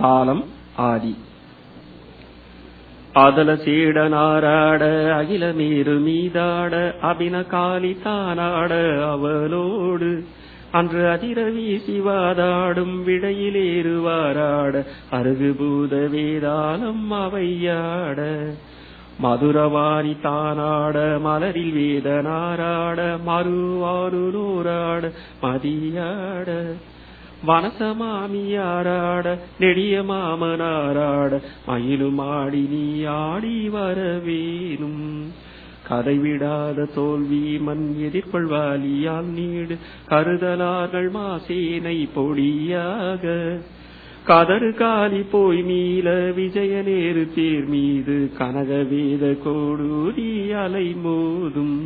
தாளம் ஆதி. அதல சீடனாராட அகிலமீறு மீதாட அபின காலி தானாட அவளோடு. அன்று அதிரவி சிவாதாடும் வாதாடும் விடையிலேறுவாராட அருகுபூத வேதாளம் அவையாட. மதுரவாணி தானாட மலரில் வேதனாராட மறுவாரு நூறாட மதியாட. வனசமாமியாராட நெடிய மாமனாராட மயிலுமாடி நீ ஆடி வரவேனும். கதைவிடாத தோல்வி மண் எதிர்கொள்வாலியால் நீடு கருதலார்கள் மாசேனை பொடியாக. கதறு காலி போய் மீள விஜய நேரு தேர் மீது கனகவேத கோடூரி அலை மோதும்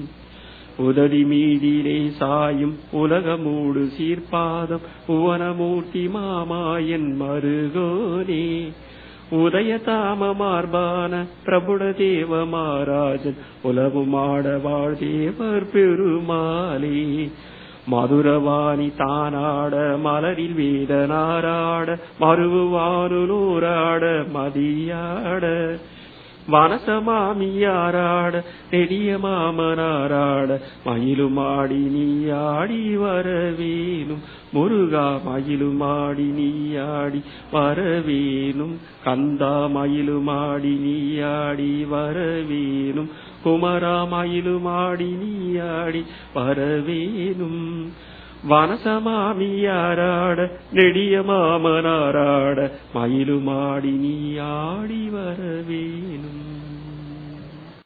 உதடி மீதிலே சாயும் உலகமூடு சீர்பாதம் புவனமூர்த்தி மாமாயன் மருகோனே. உதய தாம மார்பான பிரபுட தேவ மாராஜன் உலவுமாட வாழ் தேவர் பெருமாளே. மதுரவாணி தானாட மலரில் வேதனாராட மறுவானுலூராட மதியாட. வனசமாமியாராட நெடிய மாமனாராட மயிலுமாடி நீ ஆடி வரவேனும் முருகா மயிலுமாடி நீ ஆடி வரவேனும் கந்தா மயிலுமாடி நீ ஆடி வரவேனும் குமரா மயிலுமாடி நீ ஆடி வரவேனும் வனசமாமியாராட நெடிய மாமனாராட மயிலுமாடி நீ ஆடி